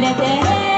れて